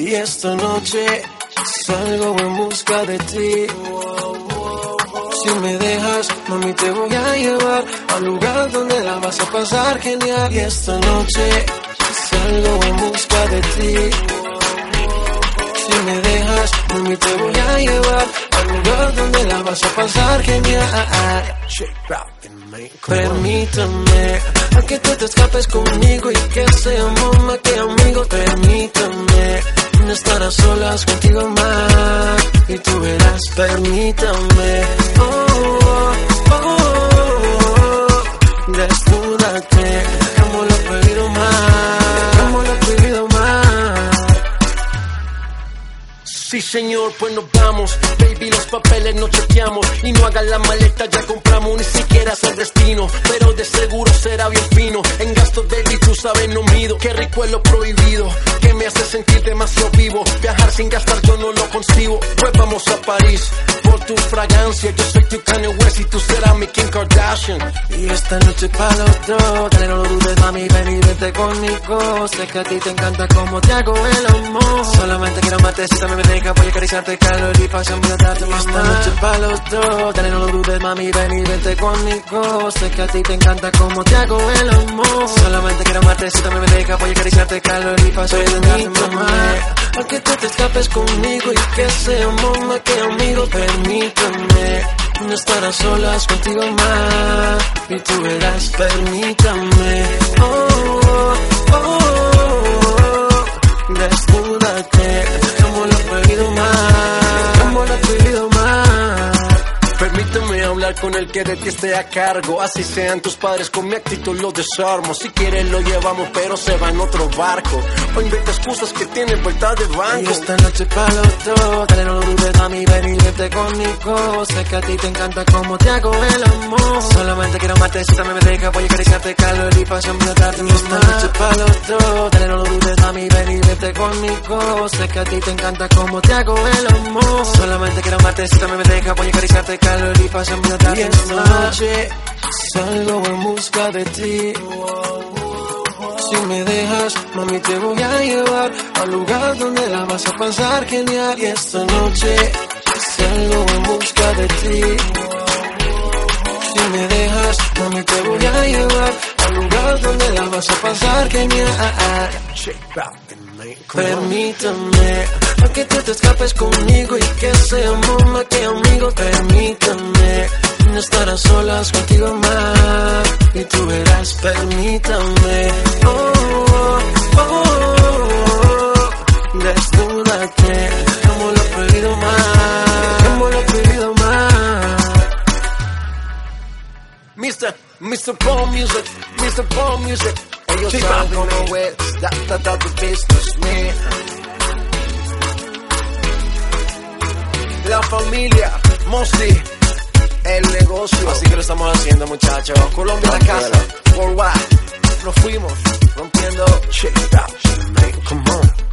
Y esta noche salgo en busca de ti. Si me dejas, mami, te voy a llevar al lugar donde la vas a pasar genial. Y esta noche salgo en busca de ti. Si me dejas, mami, te voy a llevar al lugar donde la vas a pasar genial. Permítame a que tú te escapes conmigo y que seamos más que amigos. Permítame no estar a solas contigo más y tú verás. Permítame, oh, oh, oh, oh. desnúdate, como lo pedido más, como lo pedido más. Sí, señor, pues nos vamos. Baby, los papeles no chequeamos. Y no hagas la maleta, ya compramos. Ni siquiera es el destino. Pero de seguro será bien fino. En gastos, baby, tú sabes, no mido. Qué rico es lo prohibido. Que sentir demasiado vivo. Viajar sin gastar, yo no lo consigo. Pues vamos a París. Tu fragancia, yo soy tu Kanye West y tú serás mi Kim Kardashian. Y esta noche pa' los dos. Dale, no lo dudes, mami, ven y vete conmigo. Sé que a ti te encanta cómo te hago el amor. Solamente quiero amarte si también me deja. Voy a acariciarte calor y pasión. Voy a darte más Esta noche pa' los dos. Dale, no lo dudes, mami, ven y vete conmigo. Sé que a ti te encanta cómo te hago el amor. Solamente quiero amarte si también me deja. Voy a acariciarte calor y pasión. Voy a darte más. A que tú te escapes conmigo y que seamos más que amigos. Permítame no estar a solas contigo más. Y tú verás, permítame. Oh, oh, oh, oh. Desnúdate, como lo he pedido más. Como lo he pedido más. Permíteme hablar con el que de ti esté a cargo. Así sean tus padres, con mi actitud lo desarmo. Si quieres lo llevamos, pero se va en otro barco. O inventa excusas que tienen vuelta de banco. Y esta noche pa' los dos, dale no mami, ven y vete conmigo. Sé que a ti te encanta cómo te hago el amor. Solamente quiero amarte, si también me deja, voy a acariciarte calor y pasión, voy a darte noche pa' los dos, dale no lo dudes, mami, ven y vete conmigo. Sé que a ti te encanta cómo te hago el amor. Solamente quiero amarte, si también me deja, voy a acariciarte calor y pasión, voy a darte noche salgo en busca de ti. Si me dejas, mami, te voy a llevar al lugar donde la vas a pasar genial. Y esta noche salgo en busca de ti. Si me dejas, mami, te voy a llevar al lugar donde la vas a pasar genial. Permítame a que tú te escapes conmigo y que seamos más que amigos. Permítame no estar a solas contigo más y tú verás. Permítame, oh, oh, oh, desnúdate, como lo he pedido más, como lo he pedido más. Mr. Mr. Paul Music, Mr. Paul Music. Ellos saben cómo es, that, that, that, the business, man. La familia, Mosi, el negocio. Así que lo estamos haciendo, muchachos. Colombia la casa, worldwide. Nos fuimos, rompiendo out, man. Come on.